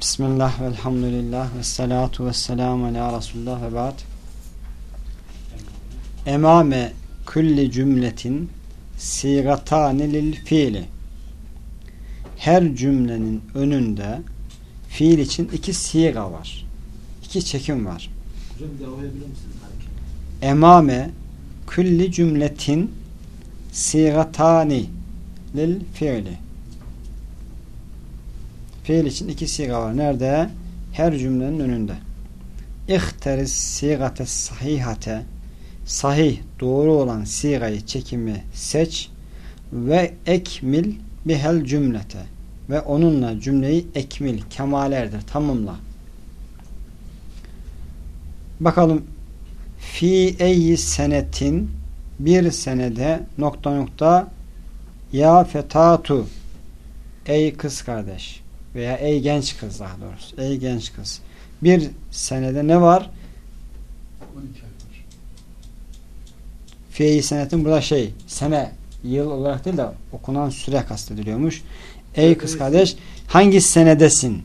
Bismillah ve elhamdülillah ve salatu ve selamu ala Resulullah ve ba'd. Emame kulli cümletin sigatani lil fiili. Her cümlenin önünde fiil için iki siga var. İki çekim var. Emame kulli cümletin sigatani lil fiili. Fiil için iki siga var. Nerede? Her cümlenin önünde. İhteris sigate sahihate sahih, doğru olan sigayı, çekimi seç ve ekmil bihel cümlete ve onunla cümleyi ekmil, kemalerdir, tamamla. Bakalım fi eyyi senetin bir senede nokta nokta ya fetatu ey kız kardeş veya ey genç kız daha doğrusu ey genç kız bir senede ne var? 12 ay var. Fi'yi senetin burada şey sene yıl olarak değil de okunan süre kastediliyormuş. Ey kız kardeş hangi senedesin?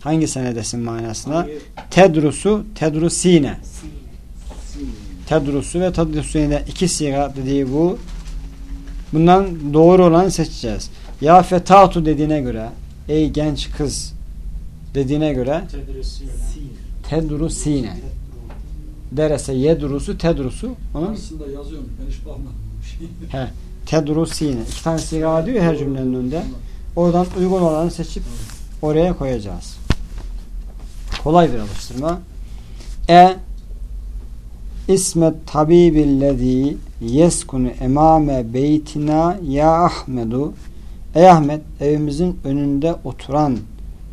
Hangi senedesin manasına? Hangi- Tedrusu, tedrusine. Sin. Tedrusu ve tedrusine iki siga dediği bu. Bundan doğru olanı seçeceğiz. Ya fetatu dediğine göre ey genç kız dediğine göre Sin. tedrusine. Derese yedrusu tedrusu onun Aslında yazıyorum. Ben hiç bakmadım. He. Tedrusine. İki tane siga diyor her cümlenin önünde. Oradan uygun olanı seçip oraya koyacağız. Kolay bir alıştırma. E İsmet tabibillezî yeskunu emame beytina ya Ahmedu Ey Ahmet evimizin önünde oturan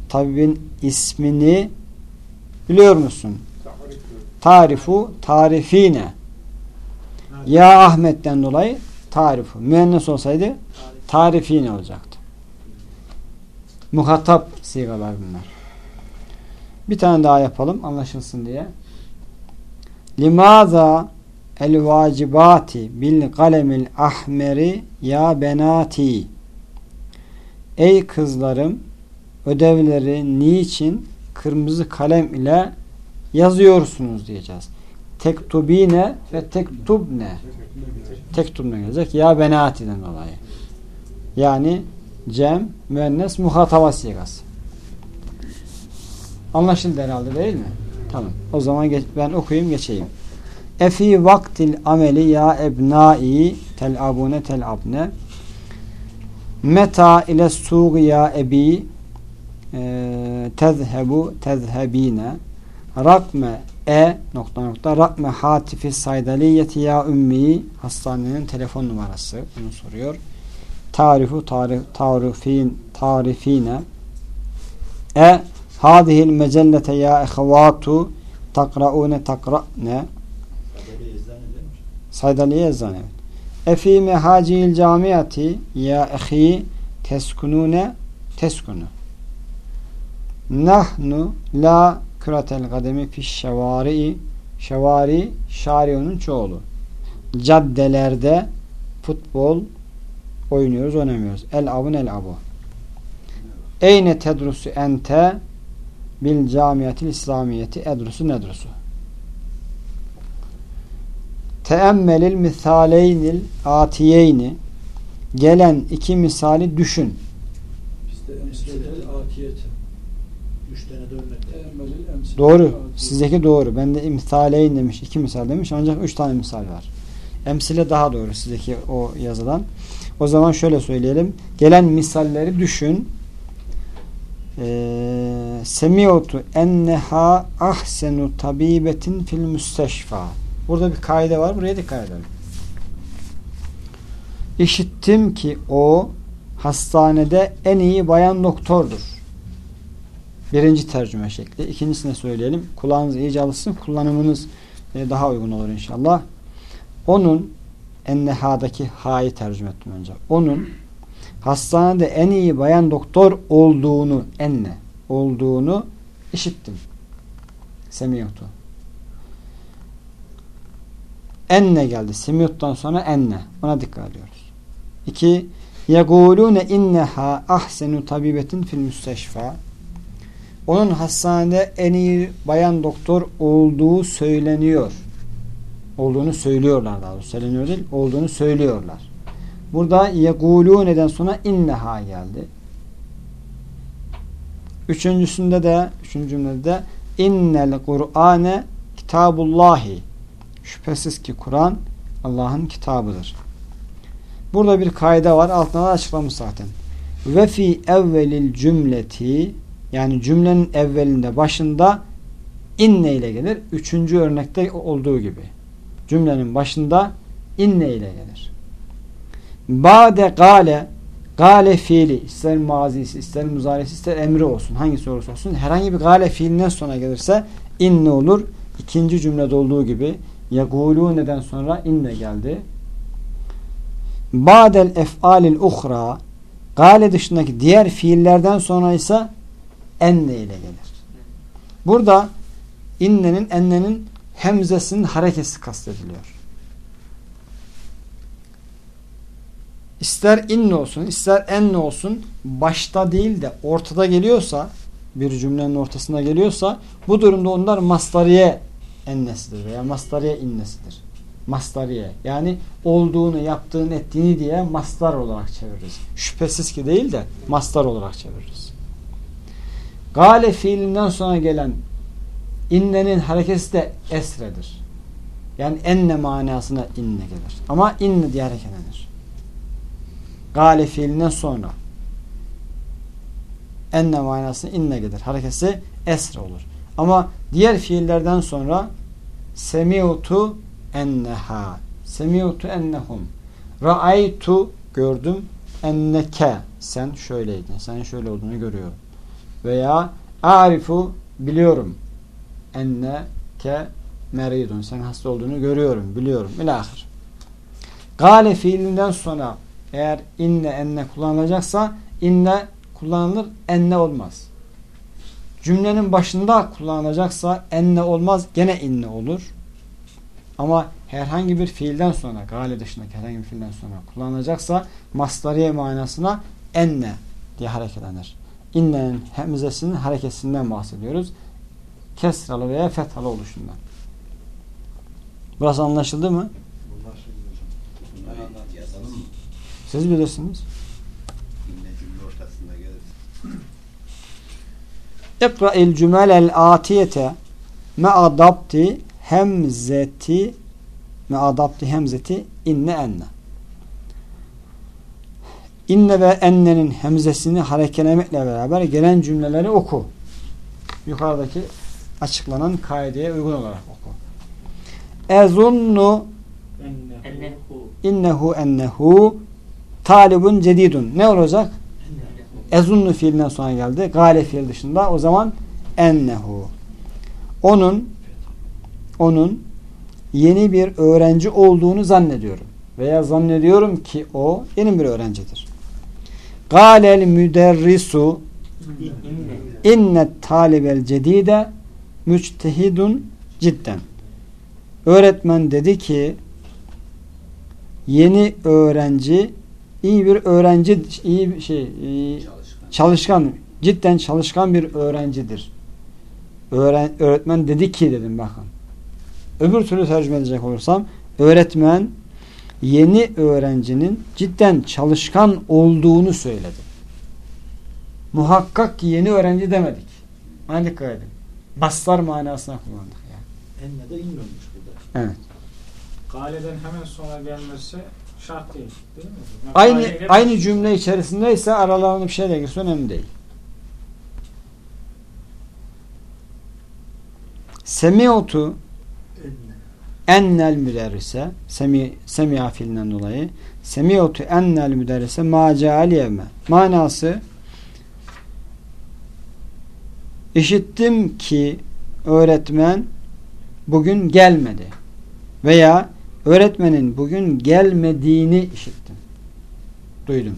tabibin ismini biliyor musun? Tarifu tarifine ya Ahmet'ten dolayı tarifu. Müennes olsaydı tarifine olacaktı. Muhatap sigalar bunlar. Bir tane daha yapalım anlaşılsın diye. Limaza el vacibati bil kalemil ahmeri ya benati Ey kızlarım ödevleri niçin kırmızı kalem ile yazıyorsunuz diyeceğiz. Tektubine ve tektubne tektubne gelecek ya benati'den dolayı. Yani cem, müennes, muhataba sigası. Anlaşıldı herhalde değil mi? Tamam. O zaman geç, ben okuyayım geçeyim. Efi vaktil ameli ya ebnai telabune telabne meta ile suğ ya ebi e, tezhebu tezhebine rakme e nokta nokta rakme hatifi saydaliyeti ya ümmi hastanenin telefon numarası bunu soruyor. Tarifu tarif, tarifin tarifine e hadihil mecellete ya ehvatu takraune takra'ne saydaliye eczane evet. Efi mehacil camiati ya ehi teskunune teskunu. Nahnu la küratel kademi fi şevari şevari şariyonun çoğulu. Caddelerde futbol oynuyoruz oynamıyoruz. El abun el abu. Eyne tedrusu ente bil camiyetil İslamiyeti edrusu nedrusu teemmelil misaleynil atiyeyni. Gelen iki misali düşün. De doğru. Sizdeki doğru. Bende misaleyn demiş iki misal demiş. Ancak üç tane misal var. Emsile daha doğru sizdeki o yazılan o zaman şöyle söyleyelim. Gelen misalleri düşün. Ee, semiyotu enneha ahsenu tabibetin fil müsteşfa burada bir kaide var buraya dikkat edelim İşittim ki o hastanede en iyi bayan doktordur. Birinci tercüme şekli. İkincisine söyleyelim. Kulağınız iyice alışsın. Kullanımınız e, daha uygun olur inşallah. Onun ennehadaki ha'yı tercüme ettim önce. Onun hastanede en iyi bayan doktor olduğunu enne olduğunu işittim. Semiyotu enne geldi. Simyuttan sonra enne. Ona dikkat ediyoruz. İki, yegulune inneha ahsenu tabibetin fil müsteşfa. Onun hastanede en iyi bayan doktor olduğu söyleniyor. Olduğunu söylüyorlar daha doğrusu. Söyleniyor değil, olduğunu söylüyorlar. Burada yegulune'den sonra inneha geldi. Üçüncüsünde de, üçüncü cümlede de innel Kur'ane kitabullahi Şüphesiz ki Kur'an Allah'ın kitabıdır. Burada bir kaide var. Altına da açıklamış zaten. Ve fi evvelil cümleti yani cümlenin evvelinde başında inne ile gelir. Üçüncü örnekte olduğu gibi. Cümlenin başında inne ile gelir. Bade gale gale fiili ister mazisi ister muzarisi ister emri olsun. Hangisi olursa olsun herhangi bir gale fiilinden sonra gelirse inne olur. İkinci cümlede olduğu gibi yegulu neden sonra inne geldi. Ba'del ef'alil uhra gale dışındaki diğer fiillerden sonra ise enne ile gelir. Burada innenin ennenin hemzesinin harekesi kastediliyor. İster inne olsun ister enne olsun başta değil de ortada geliyorsa bir cümlenin ortasına geliyorsa bu durumda onlar mastariye ennesidir veya mastariye innesidir. Mastariye yani olduğunu, yaptığını, ettiğini diye mastar olarak çeviririz. Şüphesiz ki değil de mastar olarak çeviririz. Gale fiilinden sonra gelen innenin hareketi de esredir. Yani enne manasına inne gelir. Ama inne diye hareketlenir. Gale fiilinden sonra enne manasına inne gelir. Harekesi esre olur. Ama diğer fiillerden sonra semiutu enneha semiutu ennehum ra'aytu gördüm enneke sen şöyleydin. Senin şöyle olduğunu görüyorum. Veya arifu biliyorum enneke meridun. Sen hasta olduğunu görüyorum, biliyorum. İlahir. Gale fiilinden sonra eğer inne enne kullanılacaksa inne kullanılır, enne olmaz. Cümlenin başında kullanılacaksa enne olmaz, gene inne olur. Ama herhangi bir fiilden sonra, gale dışındaki herhangi bir fiilden sonra kullanılacaksa mastariye manasına enne diye hareketlenir. İnnenin hemzesinin hareketinden bahsediyoruz. Kesralı veya fethalı oluşundan. Burası anlaşıldı mı? Siz bilirsiniz. İkra'il cümelel atiyete me'a dabti hemzeti me'a dabti hemzeti inne enne. İnne ve ennenin hemzesini harekelemekle beraber gelen cümleleri oku. Yukarıdaki açıklanan kaideye uygun olarak oku. Ezunnu innehu ennehu talibun cedidun. Ne olacak? Ezunnu fiilinden sonra geldi. Gale fiil dışında. O zaman ennehu. Onun onun yeni bir öğrenci olduğunu zannediyorum. Veya zannediyorum ki o yeni bir öğrencidir. Galel müderrisu innet talibel cedide müçtehidun cidden. Öğretmen dedi ki yeni öğrenci iyi bir öğrenci iyi şey iyi, çalışkan cidden çalışkan bir öğrencidir. Öğren, öğretmen dedi ki dedim bakın. Öbür türlü tercüme edecek olursam öğretmen yeni öğrencinin cidden çalışkan olduğunu söyledi. Muhakkak ki yeni öğrenci demedik. Hani dikkat edin. Baslar manasına kullandık yani. Enne de inmemiş burada. Evet. Galeden hemen sonra gelmesi şart değil. Değil mi? Yani Aynı aynı cümle içerisindeyse aralarında bir şey de girse önemli değil. Semiyotu Enne. ennel müderrise semi, semiya fiilinden dolayı semiyotu ennel müderrise ma ceal yevme manası işittim ki öğretmen bugün gelmedi veya öğretmenin bugün gelmediğini işittim duydum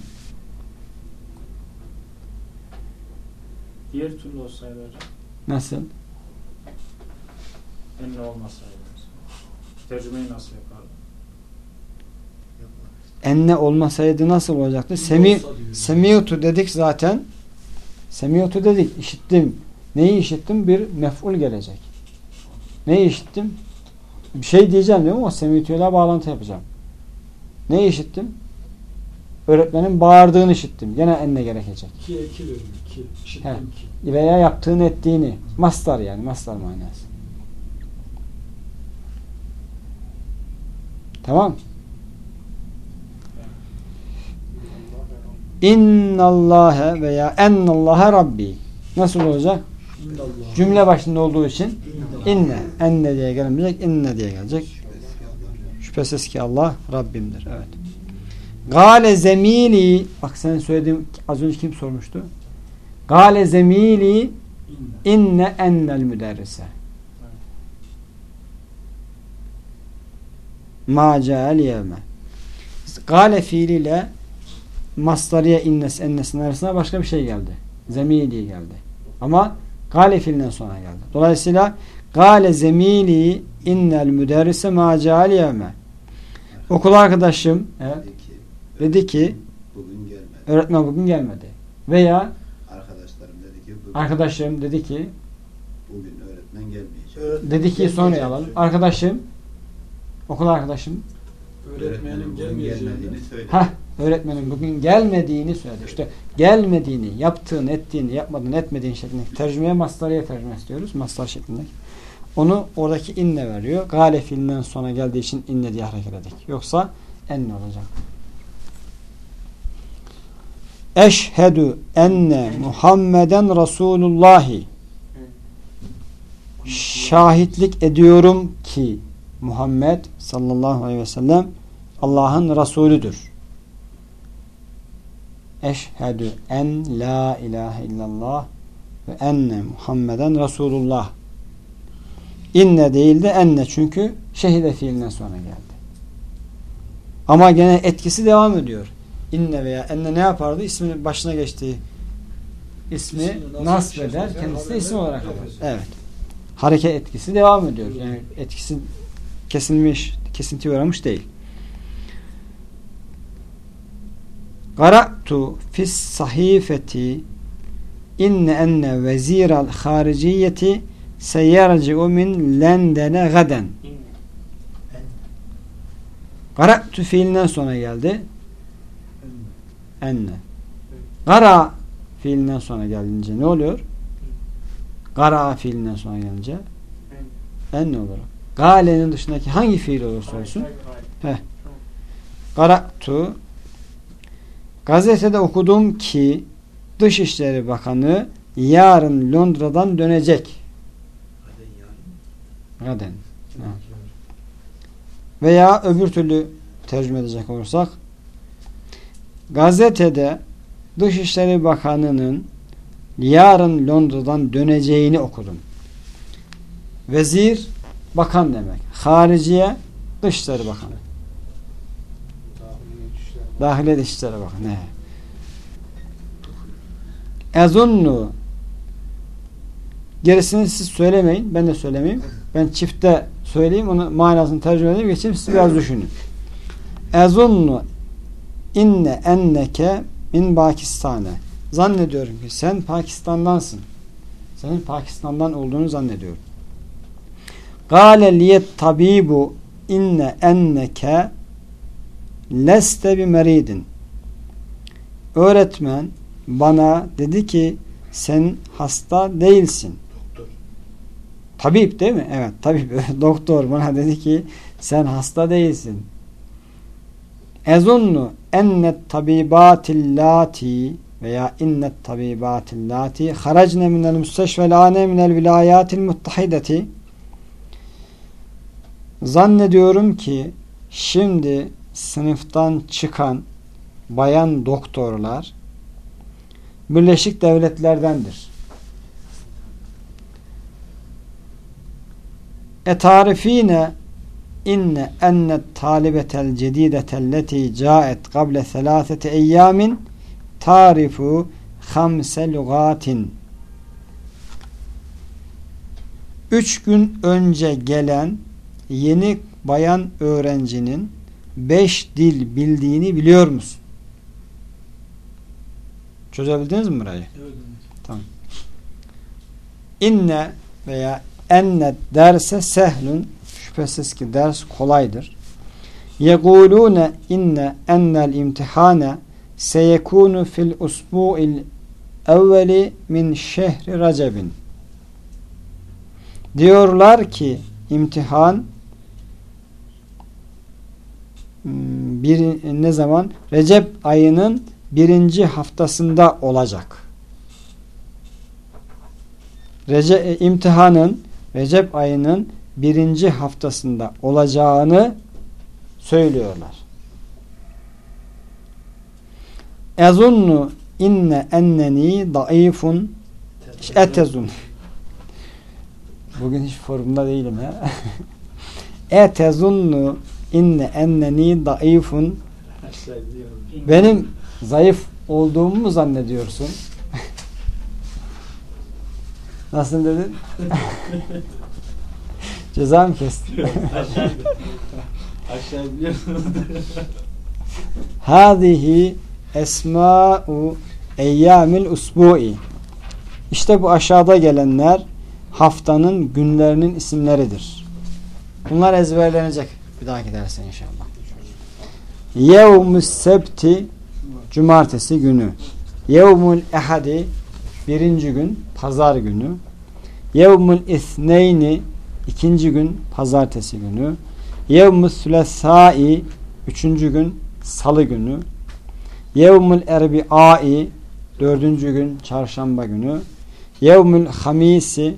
Diğer türlü olsaydı hocam. nasıl Enne olmasaydı. Tercümeyi nasıl yapardı? enne olmasaydı nasıl olacaktı semi. Semiyotu dedik zaten. Semiyotu dedik. işittim. Neyi işittim? Bir mef'ul gelecek. Neyi işittim? Bir şey diyeceğim diyorum ama semitiyola bağlantı yapacağım. Neyi işittim? Öğretmenin bağırdığını işittim. Gene enne gerekecek. İki eki veriyor. İki. He. İşittim ki. Veya yaptığını ettiğini. Mastar yani. Mastar manası. Tamam. İnnallâhe veya ennallâhe Rabbi. Nasıl olacak? Cümle başında olduğu için inne. Enne diye gelmeyecek. inne diye gelecek. Şüphesiz ki Allah Rabbimdir. Evet. Gale zemili bak sen söylediğin az önce kim sormuştu? Gale zemili İnne. ennel müderrise. Ma ca'al yevme. Gale fiiliyle masdariye innes ennesin arasına başka bir şey geldi. Zemili geldi. Ama gale fiilinden sonra geldi. Dolayısıyla gale zemili innel müderrise ma ca'al yevme. Okul arkadaşım evet, Dedi ki bugün gelmedi. öğretmen bugün gelmedi. Veya Arkadaşlarım dedi ki bugün, arkadaşım dedi ki bugün öğretmen gelmeyecek. dedi ki sonra alalım. Arkadaşım okul arkadaşım Öğretmenin bugün gelmeyeceğini. gelmediğini söyledi. ha öğretmenin bugün gelmediğini söyledi. İşte gelmediğini, yaptığını, ettiğini, yapmadığını, etmediğini şeklindeki tercümeye mastarıya tercüme istiyoruz. Mastar şeklindeki. Onu oradaki inne veriyor. Gale fiilinden sonra geldiği için inne diye hareket edik. Yoksa enne olacak. Eşhedü enne Muhammeden Resulullahi şahitlik ediyorum ki Muhammed sallallahu aleyhi ve sellem Allah'ın Resulüdür. Eşhedü en la ilahe illallah ve enne Muhammeden Resulullah. İnne değil de enne çünkü şehide fiilinden sonra geldi. Ama gene etkisi devam ediyor. İnne veya enne ne yapardı? İsminin başına geçtiği ismi İsmini nasb şey eder. Kendisi de isim olarak alır. Evet. Hareket etkisi devam ediyor. Yani etkisi kesilmiş, kesinti uğramış değil. Qara'tu fis sahifeti inne enne veziral hariciyeti seyerci'u min Lenden'e gaden. Qara'tu fiilinden sonra geldi. Enne. Gara fiilinden sonra gelince ne oluyor? Gara fiilinden sonra gelince enne olur. Gale'nin dışındaki hangi fiil olursa olsun Qara'tu Gazetede okudum ki Dışişleri Bakanı yarın Londra'dan dönecek. Gaden. Veya öbür türlü tercüme edecek olursak gazetede Dışişleri Bakanı'nın yarın Londra'dan döneceğini okudum. Vezir bakan demek. Hariciye Dışişleri Bakanı. Dahiliye Dışişleri Bakanı. He. Ezunnu gerisini siz söylemeyin. Ben de söylemeyeyim. Ben çifte söyleyeyim. Onu manasını tercüme edeyim. Geçeyim. Siz biraz düşünün. Ezunnu inne enneke min Pakistan'e. Zannediyorum ki sen Pakistan'dansın. Senin Pakistan'dan olduğunu zannediyorum. Gale liyet tabibu inne enneke leste bi meridin. Öğretmen bana dedi ki sen hasta değilsin. Doktor. Tabip değil mi? Evet tabip. Doktor bana dedi ki sen hasta değilsin. Ezunnu ennet tabibatillati veya innet tabibatillati haracne minel müsteşvelane minel vilayatil muttahideti zannediyorum ki şimdi sınıftan çıkan bayan doktorlar Birleşik Devletler'dendir. Etarifine inne enne talibetel cedidetel caet kable selasete eyyamin tarifu hamse lugatin Üç gün önce gelen yeni bayan öğrencinin beş dil bildiğini biliyor musun? Çözebildiniz mi burayı? Evet. evet. inne veya enne derse sehlun şüphesiz ki ders kolaydır. Yegulune inne ennel imtihane seyekunu fil usbu'il evveli min şehri Recep'in. Diyorlar ki imtihan bir ne zaman? Recep ayının birinci haftasında olacak. Rece, e, imtihanın Recep ayının birinci haftasında olacağını söylüyorlar. Ezunnu inne enneni daifun etezun Bugün hiç formda değilim ha. Etezunnu inne enneni daifun Benim zayıf olduğumu mu zannediyorsun? Nasıl dedin? Ceza mı kestin? Aşağı biliyorsunuz. Hâzihi esma'u eyyamil usbu'i İşte bu aşağıda gelenler haftanın günlerinin isimleridir. Bunlar ezberlenecek bir dahaki derse inşallah. Yevmus sebti cumartesi günü. Yevmul ehadi birinci gün pazar günü. Yevmul isneyni ikinci gün pazartesi günü. Yevmus sülesai üçüncü gün salı günü. Yevmul erbi'ai dördüncü gün çarşamba günü. Yevmül hamisi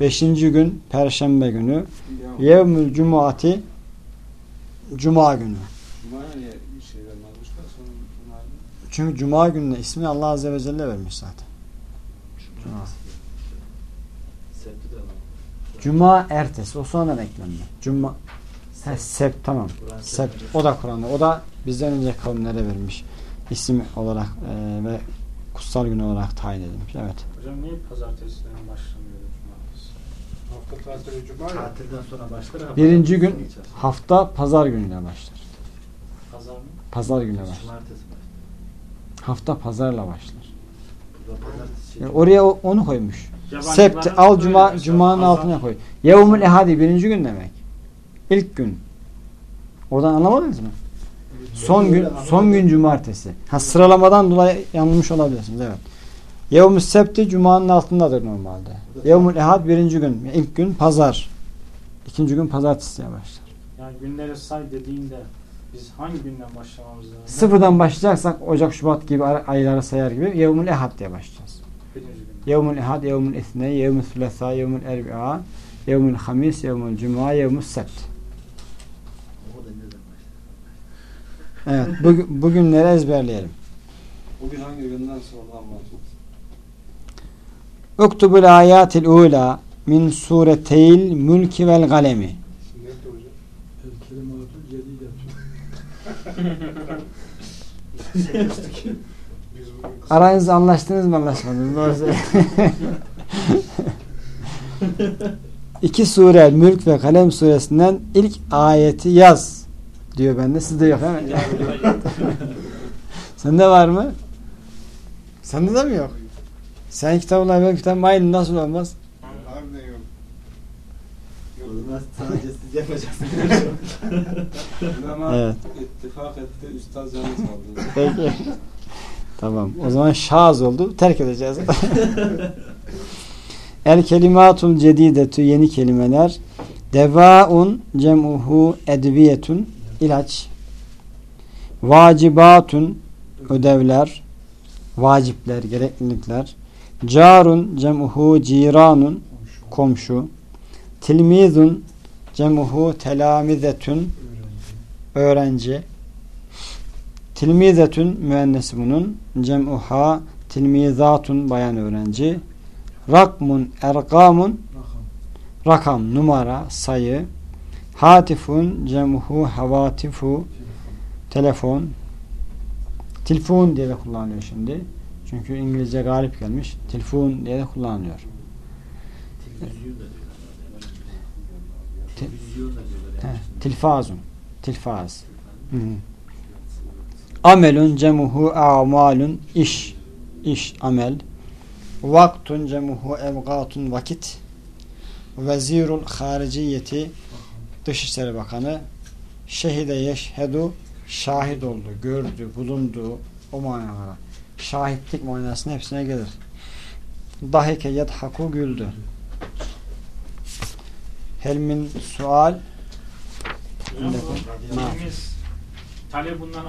beşinci gün perşembe günü. Yevmül cumati cuma günü. Çünkü cuma gününe ismi Allah Azze ve Celle vermiş zaten. Cuma. Cuma ertesi. O sonradan eklenme. Cuma He, sept tamam. Sept. O da Kur'an'da. O da bizden önce kavimlere verilmiş. isim olarak e, ve kutsal gün olarak tayin edilmiş. Evet. Hocam niye pazartesiden başlamıyor? Hafta tatili cuma ya. Tatilden sonra başlar Birinci gün geçer. hafta pazar günüyle başlar. Pazar mı? Pazar günüyle başlar. Cumartesi başlar. Hafta pazarla başlar. Burada pazartesi Yani oraya o- onu koymuş. Yabancıların Sept al böyle cuma mesela cumanın pazar- altına koy. Yevmül ehadi birinci gün demek. İlk gün. Oradan anlamadınız mı? Son gün son gün cumartesi. Ha sıralamadan dolayı yanılmış olabilirsiniz. Evet. Yevmül septi cumanın altındadır normalde. Yevmül ehad birinci gün. ilk gün pazar. İkinci gün pazartesiye başlar. Yani günleri say dediğinde biz hangi günden başlamamız lazım? Sıfırdan başlayacaksak Ocak, Şubat gibi ay- ayları sayar gibi Yevmül ehad diye başlayacağız. Birinci gün. Yevmül ehad, yevmül isne, yevmül sülesa, yevmül erbi'a, yevmül hamis, yevmül cuma, yevmül sebt. Evet. Bu, bu günleri ezberleyelim. Bugün hangi günden sonra mahsus? Uktubul ayatil ula min sureteyl mülki vel galemi. Aranızda anlaştınız mı anlaşmadınız? Doğru. İki sure Mülk ve Kalem suresinden ilk ayeti yaz diyor bende. Sizde yok mi? Sende var mı? Sende de mi yok? Sen kitabınla benim kitabım aynı nasıl olmaz? harbiden yok. Sadece siz yapacaksınız. Ama Evet. ittifak etti, üstad canı saldı. Peki. tamam. O zaman şaz oldu. Terk edeceğiz. El kelimatul cedidetü yeni kelimeler. Devaun cem'uhu edviyetun ilaç. Vacibatun ödevler. Vacipler, gereklilikler. Carun cem'uhu ciranun komşu. Tilmizun cem'uhu telamizetun öğrenci. Tilmizetün müennesi bunun. Cem'uha tilmizatun bayan öğrenci. Rakmun ergamun Rakam. numara sayı. Hatifun cem'uhu havatifu telefon. Telefon diye de kullanılıyor şimdi. Çünkü İngilizce galip gelmiş. Telefon diye de kullanılıyor. Tilfazun. Tilfaz. Amelun cemuhu amalun iş. iş amel. Vaktun cemuhu evgatun vakit. Vezirul hariciyeti Dışişleri Bakanı şehide yeşhedu şahit oldu, gördü, bulundu o manalara. Şahitlik manasının hepsine gelir. Dahike yedhaku güldü. Helmin sual talebundan